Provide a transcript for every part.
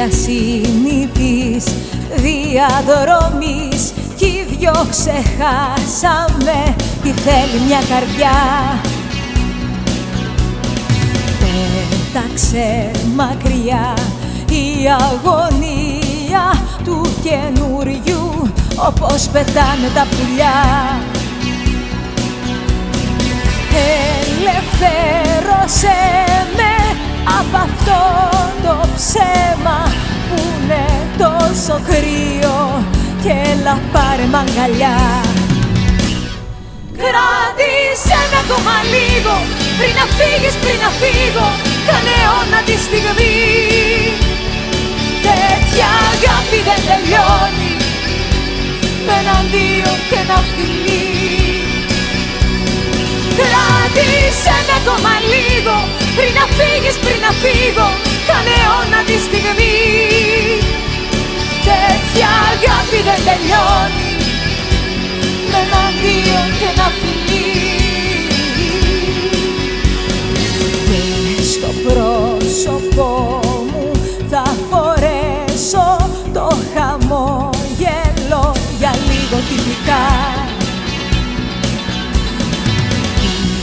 βιασύνη της διαδρομής κι οι δυο ξεχάσαμε τι θέλει μια καρδιά. Πέταξε μακριά η αγωνία του καινούριου όπως πετάνε τα πουλιά τόσο κρύο και έλα πάρε μ' αγκαλιά Κράτησε με ακόμα λίγο πριν να φύγεις, πριν να φύγω κάνε αιώνα τη στιγμή. Τέτοια αγάπη δεν τελειώνει με έναν δύο και ένα φιλί Κράτησε με ακόμα λίγο πριν να φύγεις, πριν να φύγω κάνε αιώνα πρόσωπό μου θα φορέσω το χαμόγελο για λίγο τυπικά.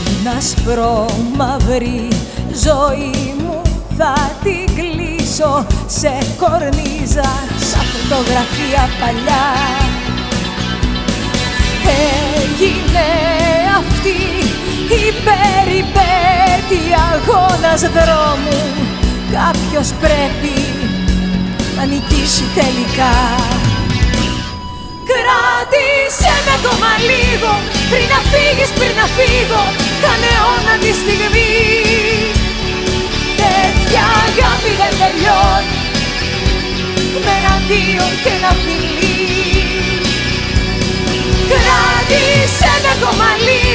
Την ασπρόμαυρη ζωή μου θα την κλείσω σε κορνίζα σαν φωτογραφία παλιά. Έγινε αυτή η περιπέτεια αγώνας δρόμου Κάποιος πρέπει να νικήσει τελικά. Κράτησε με ακόμα λίγο πριν να φύγεις, πριν να φύγω κάνε αιώνα τη στιγμή. Τέτοια αγάπη δεν τελειώνει με έναν δύο και ένα φιλί Κράτησε με ακόμα λίγο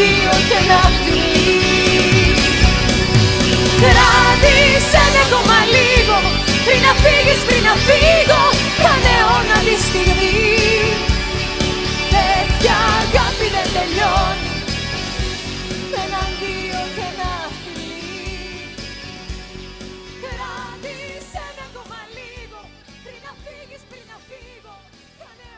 δύο και ένα φιλί Κράτησε με ακόμα λίγο πριν να φύγεις, πριν να φύγω Κάνε αιώνα τη στιγμή. Τέτοια αγάπη δεν τελειώνει. Με έναν πριν να φύγεις, πριν να φύγω Κάνε